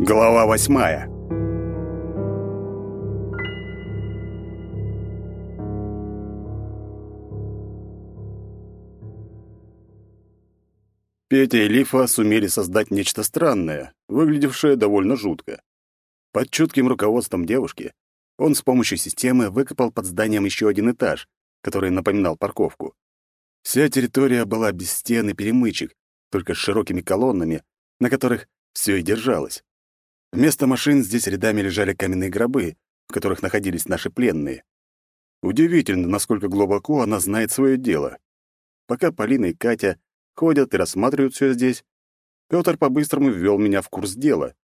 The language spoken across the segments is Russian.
Глава восьмая Петя и Лифа сумели создать нечто странное, выглядевшее довольно жутко. Под чутким руководством девушки он с помощью системы выкопал под зданием еще один этаж, который напоминал парковку. Вся территория была без стен и перемычек, только с широкими колоннами, на которых все и держалось. Вместо машин здесь рядами лежали каменные гробы, в которых находились наши пленные. Удивительно, насколько глубоко она знает свое дело. Пока Полина и Катя ходят и рассматривают все здесь. Пётр по-быстрому ввел меня в курс дела.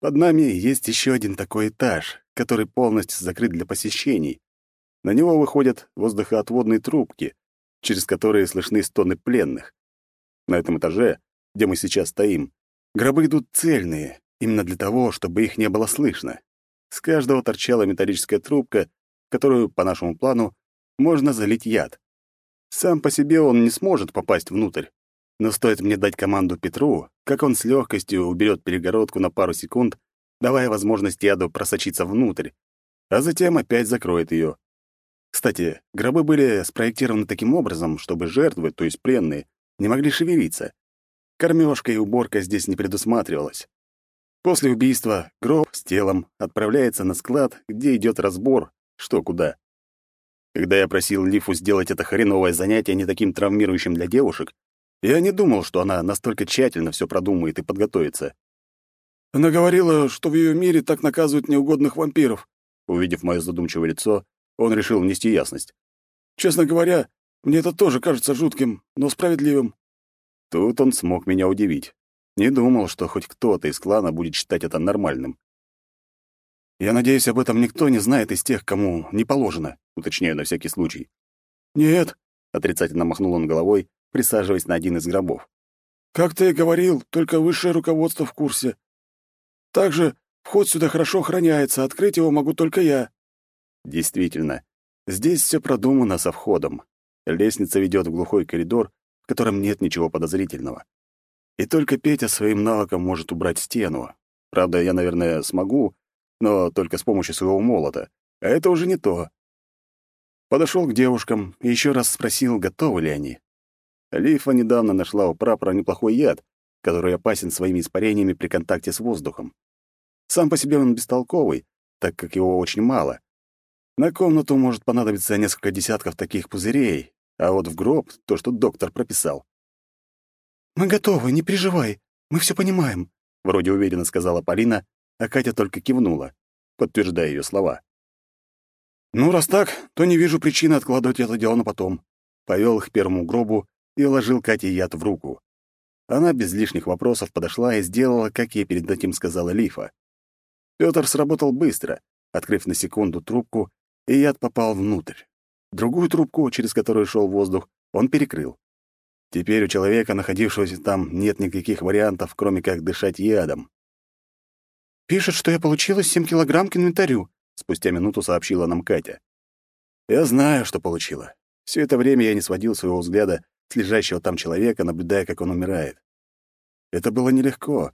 Под нами есть еще один такой этаж, который полностью закрыт для посещений. На него выходят воздухоотводные трубки, через которые слышны стоны пленных. На этом этаже, где мы сейчас стоим, гробы идут цельные, именно для того, чтобы их не было слышно. С каждого торчала металлическая трубка, которую, по нашему плану, можно залить яд. Сам по себе он не сможет попасть внутрь. Но стоит мне дать команду Петру, как он с легкостью уберет перегородку на пару секунд, давая возможность яду просочиться внутрь, а затем опять закроет ее. Кстати, гробы были спроектированы таким образом, чтобы жертвы, то есть пленные, не могли шевелиться. Кормежка и уборка здесь не предусматривалась. После убийства гроб с телом отправляется на склад, где идет разбор, что куда. Когда я просил Лифу сделать это хреновое занятие не таким травмирующим для девушек, я не думал, что она настолько тщательно все продумает и подготовится. Она говорила, что в ее мире так наказывают неугодных вампиров. Увидев мое задумчивое лицо, он решил внести ясность. Честно говоря, мне это тоже кажется жутким, но справедливым. Тут он смог меня удивить. Не думал, что хоть кто-то из клана будет считать это нормальным. Я надеюсь, об этом никто не знает из тех, кому не положено, уточняю на всякий случай. Нет, отрицательно махнул он головой, присаживаясь на один из гробов. Как ты и говорил, только высшее руководство в курсе. Также вход сюда хорошо охраняется, открыть его могу только я. Действительно, здесь все продумано со входом. Лестница ведет в глухой коридор, в котором нет ничего подозрительного. И только Петя своим навыком может убрать стену. Правда, я, наверное, смогу, но только с помощью своего молота. А это уже не то. Подошел к девушкам и еще раз спросил, готовы ли они. Лифа недавно нашла у прапора неплохой яд, который опасен своими испарениями при контакте с воздухом. Сам по себе он бестолковый, так как его очень мало. На комнату может понадобиться несколько десятков таких пузырей, а вот в гроб — то, что доктор прописал. «Мы готовы, не переживай, мы все понимаем», — вроде уверенно сказала Полина, а Катя только кивнула, подтверждая ее слова. «Ну, раз так, то не вижу причины откладывать это дело на потом». Повел их к первому гробу и вложил Кате яд в руку. Она без лишних вопросов подошла и сделала, как ей перед этим сказала Лифа. Пётр сработал быстро, открыв на секунду трубку, и яд попал внутрь. Другую трубку, через которую шел воздух, он перекрыл. Теперь у человека, находившегося там, нет никаких вариантов, кроме как дышать ядом. «Пишет, что я получила 7 килограмм к инвентарю», — спустя минуту сообщила нам Катя. «Я знаю, что получила. Все это время я не сводил своего взгляда с лежащего там человека, наблюдая, как он умирает. Это было нелегко.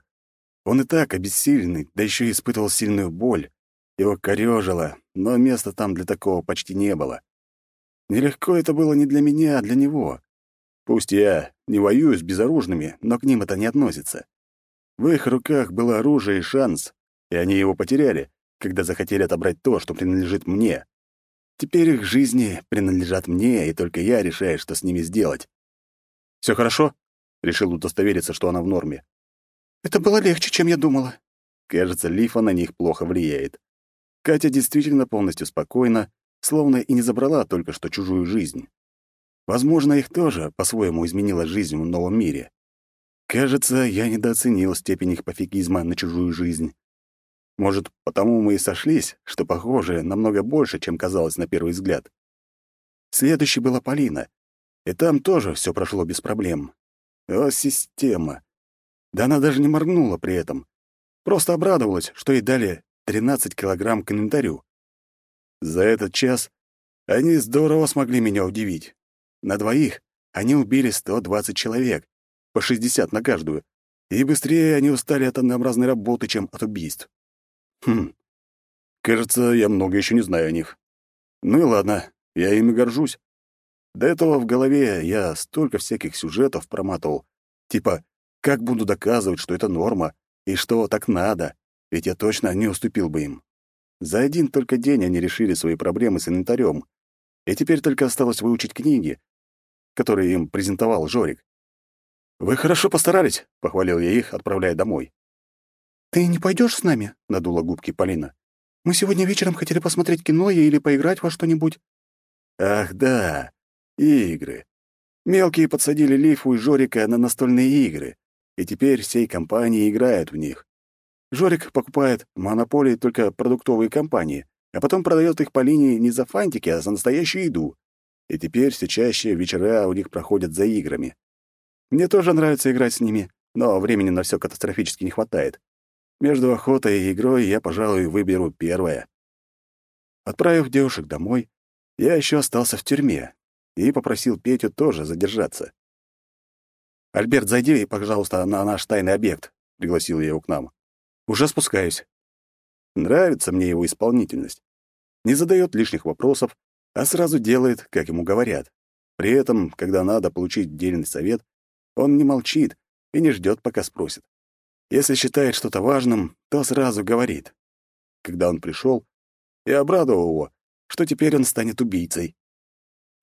Он и так обессиленный, да еще и испытывал сильную боль. Его корёжило, но места там для такого почти не было. Нелегко это было не для меня, а для него. Пусть я не воюю с безоружными, но к ним это не относится. В их руках было оружие и шанс, и они его потеряли, когда захотели отобрать то, что принадлежит мне. Теперь их жизни принадлежат мне, и только я решаю, что с ними сделать. Все хорошо?» Решил удостовериться, что она в норме. «Это было легче, чем я думала». Кажется, лифа на них плохо влияет. Катя действительно полностью спокойна, словно и не забрала только что чужую жизнь. Возможно, их тоже по-своему изменила жизнь в новом мире. Кажется, я недооценил степень их пофигизма на чужую жизнь. Может, потому мы и сошлись, что похоже намного больше, чем казалось на первый взгляд. Следующей была Полина, и там тоже все прошло без проблем. О, система! Да она даже не моргнула при этом. Просто обрадовалась, что ей дали 13 килограмм к инвентарю. За этот час они здорово смогли меня удивить. На двоих они убили 120 человек, по 60 на каждую, и быстрее они устали от однообразной работы, чем от убийств. Хм, кажется, я много еще не знаю о них. Ну и ладно, я ими горжусь. До этого в голове я столько всяких сюжетов проматывал, типа как буду доказывать, что это норма, и что так надо, ведь я точно не уступил бы им. За один только день они решили свои проблемы с инвентарем, и теперь только осталось выучить книги, которые им презентовал Жорик. «Вы хорошо постарались», — похвалил я их, отправляя домой. «Ты не пойдешь с нами?» — надула губки Полина. «Мы сегодня вечером хотели посмотреть кино или поиграть во что-нибудь». «Ах, да, игры. Мелкие подсадили Лифу и Жорика на настольные игры, и теперь всей компанией играют в них. Жорик покупает монополии только продуктовые компании, а потом продает их по линии не за фантики, а за настоящую еду. И теперь все чаще вечера у них проходят за играми. Мне тоже нравится играть с ними, но времени на все катастрофически не хватает. Между охотой и игрой я, пожалуй, выберу первое. Отправив девушек домой, я еще остался в тюрьме и попросил Петю тоже задержаться. «Альберт, зайди, пожалуйста, на наш тайный объект», — пригласил я его к нам. «Уже спускаюсь». Нравится мне его исполнительность. Не задает лишних вопросов, а сразу делает, как ему говорят. При этом, когда надо получить дельный совет, он не молчит и не ждет, пока спросит. Если считает что-то важным, то сразу говорит. Когда он пришел, я обрадовал его, что теперь он станет убийцей.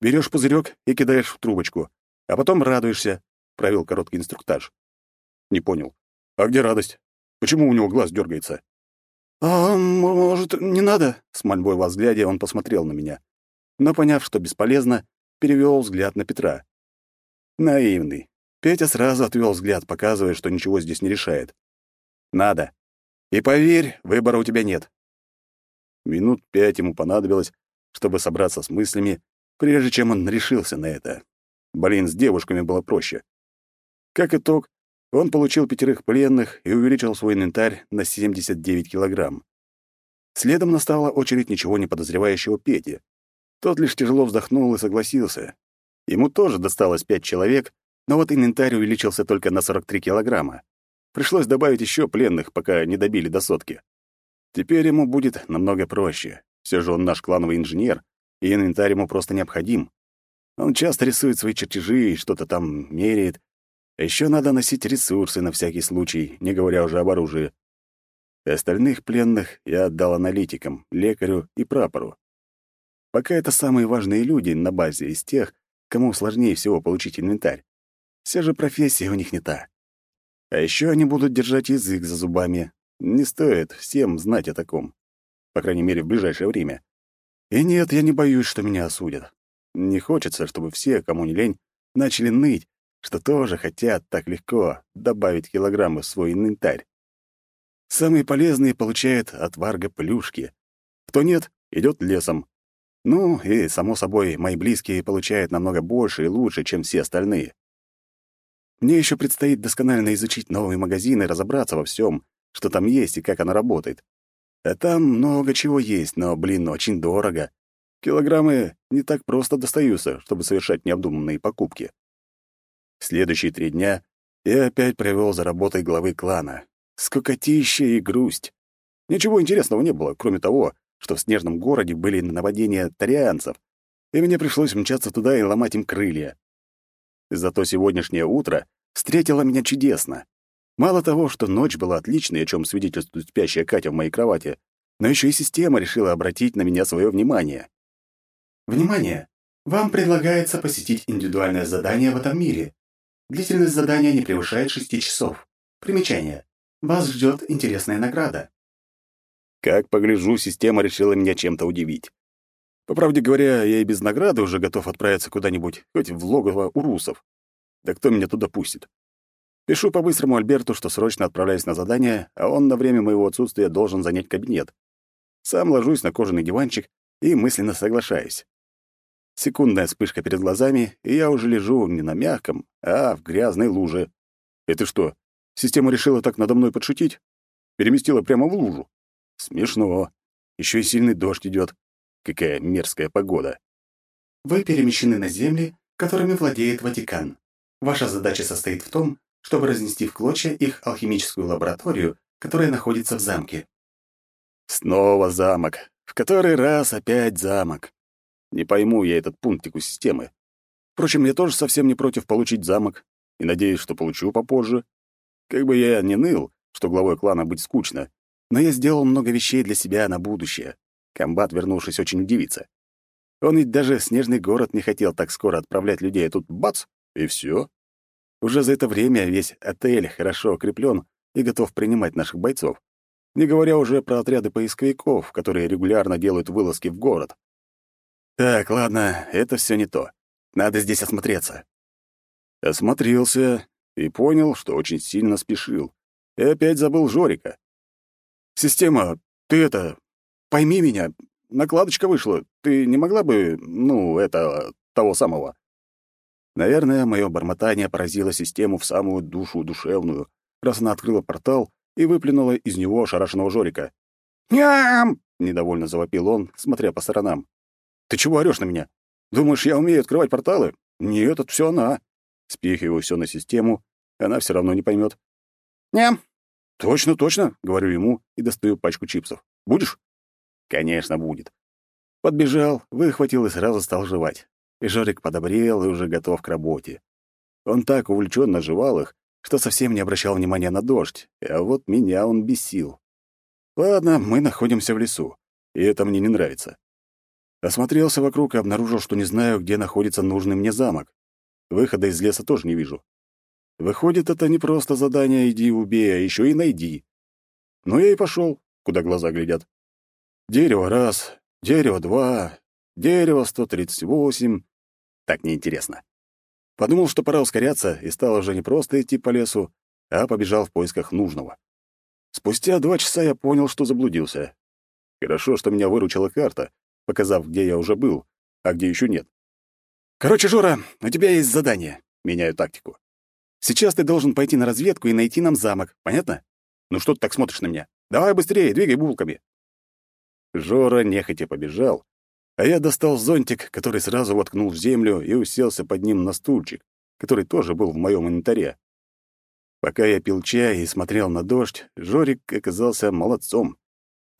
Берешь пузырек и кидаешь в трубочку, а потом радуешься, провел короткий инструктаж. Не понял. А где радость? Почему у него глаз дергается? «А, может, не надо?» С мольбой во взгляде он посмотрел на меня. Но, поняв, что бесполезно, перевел взгляд на Петра. Наивный. Петя сразу отвел взгляд, показывая, что ничего здесь не решает. «Надо. И поверь, выбора у тебя нет». Минут пять ему понадобилось, чтобы собраться с мыслями, прежде чем он решился на это. Блин, с девушками было проще. Как итог, он получил пятерых пленных и увеличил свой инвентарь на 79 килограмм. Следом настала очередь ничего не подозревающего Пети. Тот лишь тяжело вздохнул и согласился. Ему тоже досталось пять человек, но вот инвентарь увеличился только на 43 килограмма. Пришлось добавить еще пленных, пока не добили до сотки. Теперь ему будет намного проще. Все же он наш клановый инженер, и инвентарь ему просто необходим. Он часто рисует свои чертежи и что-то там меряет, еще надо носить ресурсы на всякий случай, не говоря уже об оружии. Остальных пленных я отдал аналитикам, лекарю и прапору. Пока это самые важные люди на базе из тех, кому сложнее всего получить инвентарь. Все же профессия у них не та. А еще они будут держать язык за зубами. Не стоит всем знать о таком. По крайней мере, в ближайшее время. И нет, я не боюсь, что меня осудят. Не хочется, чтобы все, кому не лень, начали ныть, что тоже хотят так легко добавить килограммы в свой инвентарь. Самые полезные получают от варга плюшки. Кто нет, идет лесом. Ну, и, само собой, мои близкие получают намного больше и лучше, чем все остальные. Мне еще предстоит досконально изучить новый магазин и разобраться во всем, что там есть и как оно работает. А там много чего есть, но, блин, очень дорого. Килограммы не так просто достаются, чтобы совершать необдуманные покупки. Следующие три дня я опять провел за работой главы клана. Скукотища и грусть. Ничего интересного не было, кроме того, что в снежном городе были нападения тарианцев, и мне пришлось мчаться туда и ломать им крылья. Зато сегодняшнее утро встретило меня чудесно. Мало того, что ночь была отличной, о чем свидетельствует спящая Катя в моей кровати, но еще и система решила обратить на меня свое внимание. Внимание! Вам предлагается посетить индивидуальное задание в этом мире. Длительность задания не превышает шести часов. Примечание. Вас ждет интересная награда. Как погляжу, система решила меня чем-то удивить. По правде говоря, я и без награды уже готов отправиться куда-нибудь, хоть в логово у русов. Да кто меня туда пустит? Пишу по-быстрому Альберту, что срочно отправляюсь на задание, а он на время моего отсутствия должен занять кабинет. Сам ложусь на кожаный диванчик и мысленно соглашаюсь. Секундная вспышка перед глазами, и я уже лежу не на мягком, а в грязной луже. Это что, система решила так надо мной подшутить? Переместила прямо в лужу? Смешно. Еще и сильный дождь идет. Какая мерзкая погода. Вы перемещены на земли, которыми владеет Ватикан. Ваша задача состоит в том, чтобы разнести в клочья их алхимическую лабораторию, которая находится в замке. Снова замок. В который раз опять замок. Не пойму я этот пунктик у системы. Впрочем, я тоже совсем не против получить замок, и надеюсь, что получу попозже. Как бы я ни ныл, что главой клана быть скучно, но я сделал много вещей для себя на будущее. Комбат, вернувшись, очень удивится. Он ведь даже снежный город не хотел так скоро отправлять людей, а тут бац, и все. Уже за это время весь отель хорошо укреплен и готов принимать наших бойцов. Не говоря уже про отряды поисковиков, которые регулярно делают вылазки в город. Так, ладно, это все не то. Надо здесь осмотреться. Осмотрелся и понял, что очень сильно спешил. И опять забыл Жорика. «Система, ты это... Пойми меня, накладочка вышла. Ты не могла бы, ну, это... того самого?» Наверное, мое бормотание поразило систему в самую душу душевную, раз она открыла портал и выплюнула из него ошарашенного Жорика. «Ням!» — недовольно завопил он, смотря по сторонам. «Ты чего орёшь на меня? Думаешь, я умею открывать порталы? Нет, это все она». Спихиваю все на систему, она все равно не поймет. «Ням!» «Точно, точно», — говорю ему и достаю пачку чипсов. «Будешь?» «Конечно, будет». Подбежал, выхватил и сразу стал жевать. И Жорик подобрел и уже готов к работе. Он так увлеченно жевал их, что совсем не обращал внимания на дождь, а вот меня он бесил. Ладно, мы находимся в лесу, и это мне не нравится. Осмотрелся вокруг и обнаружил, что не знаю, где находится нужный мне замок. Выхода из леса тоже не вижу. Выходит, это не просто задание «иди убей», а еще и «найди». Ну, я и пошел, куда глаза глядят. Дерево раз, дерево два, дерево 138. Так неинтересно. Подумал, что пора ускоряться, и стал уже не просто идти по лесу, а побежал в поисках нужного. Спустя два часа я понял, что заблудился. Хорошо, что меня выручила карта, показав, где я уже был, а где еще нет. «Короче, Жора, у тебя есть задание», — меняю тактику. «Сейчас ты должен пойти на разведку и найти нам замок, понятно? Ну что ты так смотришь на меня? Давай быстрее, двигай булками». Жора нехотя побежал, а я достал зонтик, который сразу воткнул в землю и уселся под ним на стульчик, который тоже был в моем инвентаре. Пока я пил чай и смотрел на дождь, Жорик оказался молодцом.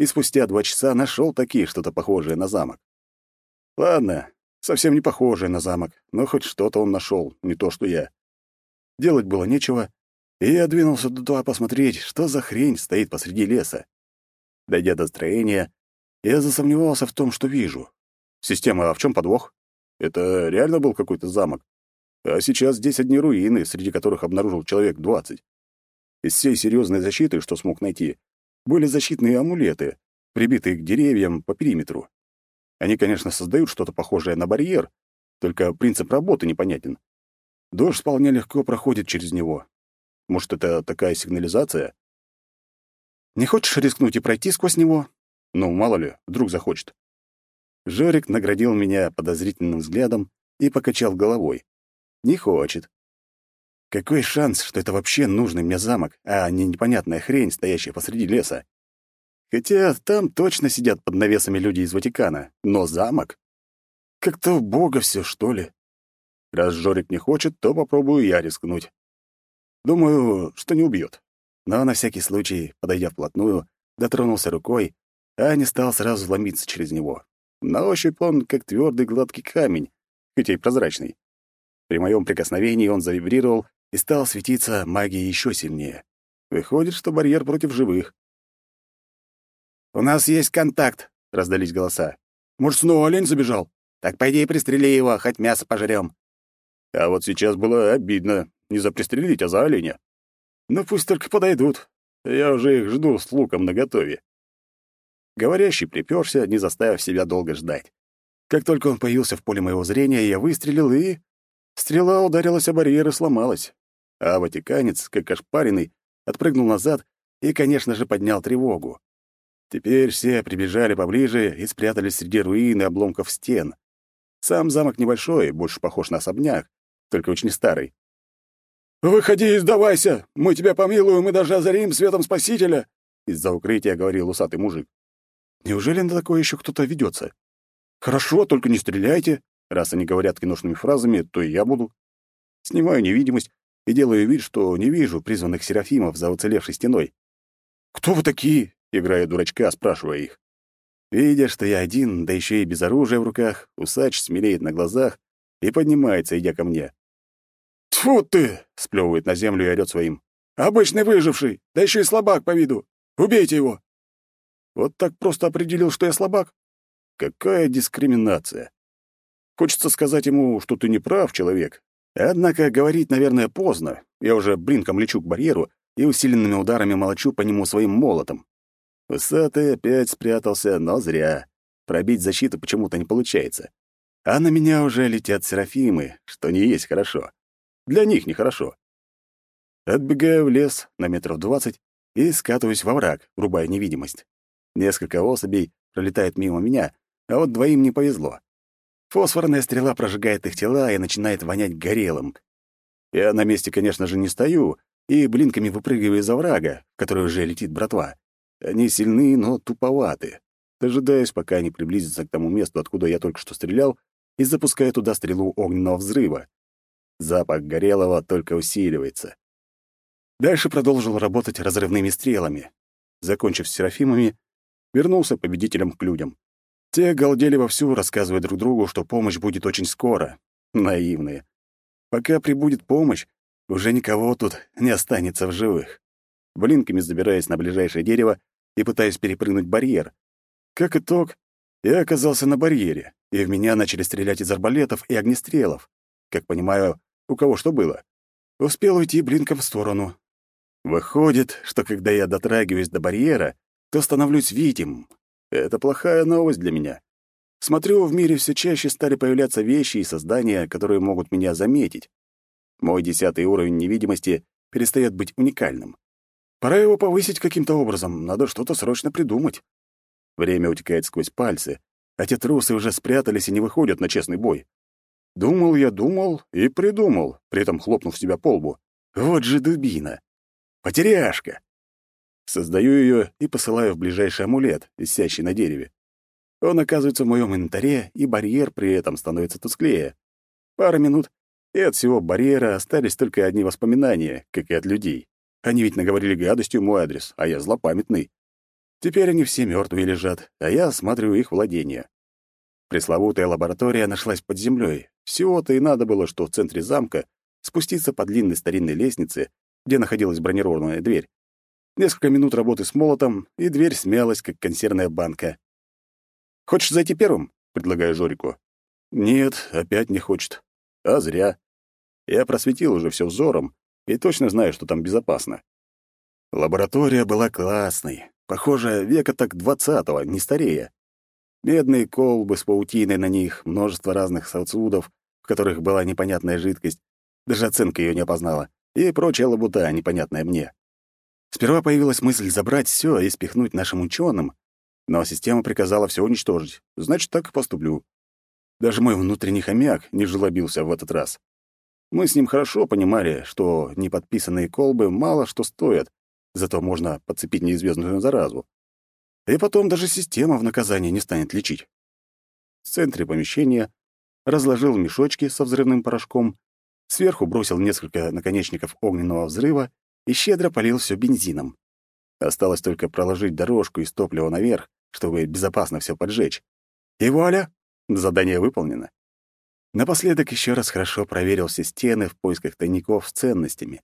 И спустя два часа нашел такие что-то похожее на замок. Ладно, совсем не похожее на замок, но хоть что-то он нашел, не то что я. Делать было нечего, и я двинулся туда посмотреть, что за хрень стоит посреди леса. Дойдя до строения, я засомневался в том, что вижу. Система, а в чем подвох? Это реально был какой-то замок? А сейчас здесь одни руины, среди которых обнаружил человек двадцать. Из всей серьезной защиты, что смог найти, были защитные амулеты, прибитые к деревьям по периметру. Они, конечно, создают что-то похожее на барьер, только принцип работы непонятен. Дождь вполне легко проходит через него. Может, это такая сигнализация? Не хочешь рискнуть и пройти сквозь него? Ну, мало ли, вдруг захочет. Жорик наградил меня подозрительным взглядом и покачал головой. Не хочет. Какой шанс, что это вообще нужный мне замок, а не непонятная хрень, стоящая посреди леса? Хотя там точно сидят под навесами люди из Ватикана, но замок? Как-то в бога все, что ли? Раз Жорик не хочет, то попробую я рискнуть. Думаю, что не убьет. Но на всякий случай, подойдя вплотную, дотронулся рукой, а не стал сразу ломиться через него. На ощупь он как твердый гладкий камень, хотя и прозрачный. При моем прикосновении он завибрировал и стал светиться магией еще сильнее. Выходит, что барьер против живых. «У нас есть контакт», — раздались голоса. «Может, снова олень забежал? Так пойди и пристрели его, хоть мясо пожрем». А вот сейчас было обидно. Не за пристрелить, а за оленя. Ну пусть только подойдут. Я уже их жду с луком наготове. Говорящий приперся, не заставив себя долго ждать. Как только он появился в поле моего зрения, я выстрелил, и... Стрела ударилась о барьер и сломалась. А ватиканец, как ошпаренный, отпрыгнул назад и, конечно же, поднял тревогу. Теперь все прибежали поближе и спрятались среди руин и обломков стен. Сам замок небольшой, больше похож на особняк, только очень старый. «Выходи и сдавайся! Мы тебя помилуем и даже озарим светом Спасителя!» Из-за укрытия говорил усатый мужик. Неужели на такое еще кто-то ведется? Хорошо, только не стреляйте. Раз они говорят киношными фразами, то и я буду. Снимаю невидимость и делаю вид, что не вижу призванных серафимов за уцелевшей стеной. «Кто вы такие?» — играя дурачка, спрашивая их. Видя, что я один, да еще и без оружия в руках, усач смелеет на глазах и поднимается, идя ко мне. «Тьфу ты!» — сплевывает на землю и орёт своим. «Обычный выживший, да еще и слабак по виду. Убейте его!» Вот так просто определил, что я слабак? Какая дискриминация! Хочется сказать ему, что ты не прав, человек. Однако говорить, наверное, поздно. Я уже блинком лечу к барьеру и усиленными ударами молочу по нему своим молотом. Усатый опять спрятался, но зря. Пробить защиту почему-то не получается. А на меня уже летят серафимы, что не есть хорошо. Для них нехорошо. Отбегаю в лес на метров двадцать и скатываюсь во враг, врубая невидимость. Несколько особей пролетает мимо меня, а вот двоим не повезло. Фосфорная стрела прожигает их тела и начинает вонять горелым. Я на месте, конечно же, не стою и блинками выпрыгиваю из оврага, в который уже летит братва. Они сильны, но туповаты. Дожидаюсь, пока они приблизятся к тому месту, откуда я только что стрелял, и запускаю туда стрелу огненного взрыва. Запах горелого только усиливается. Дальше продолжил работать разрывными стрелами. Закончив с серафимами, вернулся победителем к людям. Те галдели вовсю, рассказывая друг другу, что помощь будет очень скоро. Наивные. Пока прибудет помощь, уже никого тут не останется в живых. Блинками забираясь на ближайшее дерево и пытаясь перепрыгнуть барьер. Как итог, я оказался на барьере, и в меня начали стрелять из арбалетов и огнестрелов. Как понимаю, у кого что было. Успел уйти блинком в сторону. Выходит, что когда я дотрагиваюсь до барьера, то становлюсь видим. Это плохая новость для меня. Смотрю, в мире все чаще стали появляться вещи и создания, которые могут меня заметить. Мой десятый уровень невидимости перестает быть уникальным. Пора его повысить каким-то образом, надо что-то срочно придумать. Время утекает сквозь пальцы, а те трусы уже спрятались и не выходят на честный бой. Думал я, думал и придумал, при этом хлопнув себя по лбу. Вот же дубина. Потеряшка. Создаю ее и посылаю в ближайший амулет, висящий на дереве. Он оказывается в моем инвентаре, и барьер при этом становится тусклее. Пара минут, и от всего барьера остались только одни воспоминания, как и от людей. Они ведь наговорили гадостью мой адрес, а я злопамятный. Теперь они все мертвые лежат, а я осматриваю их владения. Пресловутая лаборатория нашлась под землей. Всего-то и надо было, что в центре замка спуститься по длинной старинной лестнице, где находилась бронированная дверь, Несколько минут работы с молотом, и дверь смялась, как консервная банка. «Хочешь зайти первым?» — предлагаю Жорику. «Нет, опять не хочет. А зря. Я просветил уже все взором и точно знаю, что там безопасно. Лаборатория была классной. Похоже, века так двадцатого, не старее. Медные колбы с паутиной на них, множество разных сосудов, в которых была непонятная жидкость, даже оценка ее не опознала, и прочая лабута, непонятная мне. Сперва появилась мысль забрать все и спихнуть нашим ученым, но система приказала все уничтожить. Значит, так и поступлю. Даже мой внутренний хомяк не желобился в этот раз. Мы с ним хорошо понимали, что неподписанные колбы мало что стоят, зато можно подцепить неизвестную заразу. И потом даже система в наказание не станет лечить. В центре помещения разложил мешочки со взрывным порошком, сверху бросил несколько наконечников огненного взрыва и щедро полил все бензином. Осталось только проложить дорожку из топлива наверх, чтобы безопасно все поджечь. И вуаля! Задание выполнено. Напоследок еще раз хорошо проверил все стены в поисках тайников с ценностями.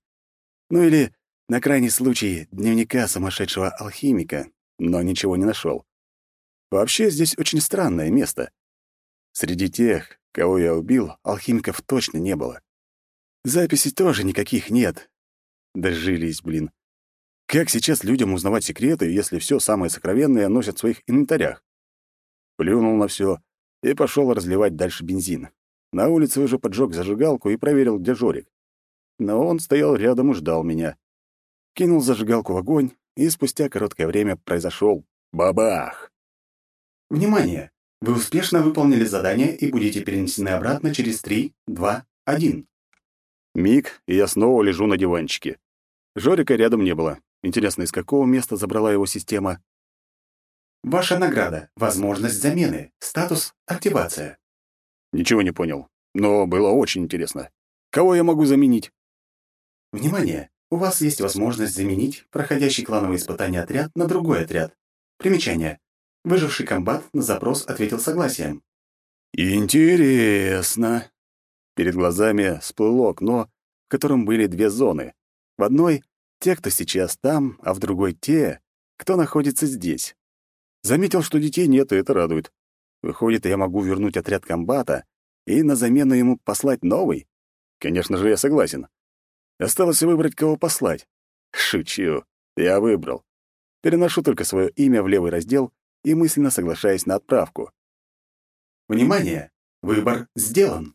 Ну или, на крайний случай, дневника сумасшедшего алхимика, но ничего не нашел. Вообще здесь очень странное место. Среди тех, кого я убил, алхимиков точно не было. Записей тоже никаких нет, Дожились, блин. Как сейчас людям узнавать секреты, если все самое сокровенное носят в своих инвентарях? Плюнул на все и пошел разливать дальше бензин. На улице уже поджег зажигалку и проверил, где Жорик. Но он стоял рядом и ждал меня. Кинул зажигалку в огонь, и спустя короткое время произошел бабах. Внимание! Вы успешно выполнили задание и будете перенесены обратно через 3, 2, 1. Миг, и я снова лежу на диванчике. Жорика рядом не было. Интересно, из какого места забрала его система? Ваша награда. Возможность замены. Статус «Активация». Ничего не понял, но было очень интересно. Кого я могу заменить? Внимание! У вас есть возможность заменить проходящий клановые испытания отряд на другой отряд. Примечание. Выживший комбат на запрос ответил согласием. Интересно. Перед глазами всплыло окно, в котором были две зоны. В одной — те, кто сейчас там, а в другой — те, кто находится здесь. Заметил, что детей нет, и это радует. Выходит, я могу вернуть отряд комбата и на замену ему послать новый? Конечно же, я согласен. Осталось выбрать, кого послать. Шучу. Я выбрал. Переношу только свое имя в левый раздел и мысленно соглашаюсь на отправку. Внимание! Выбор сделан.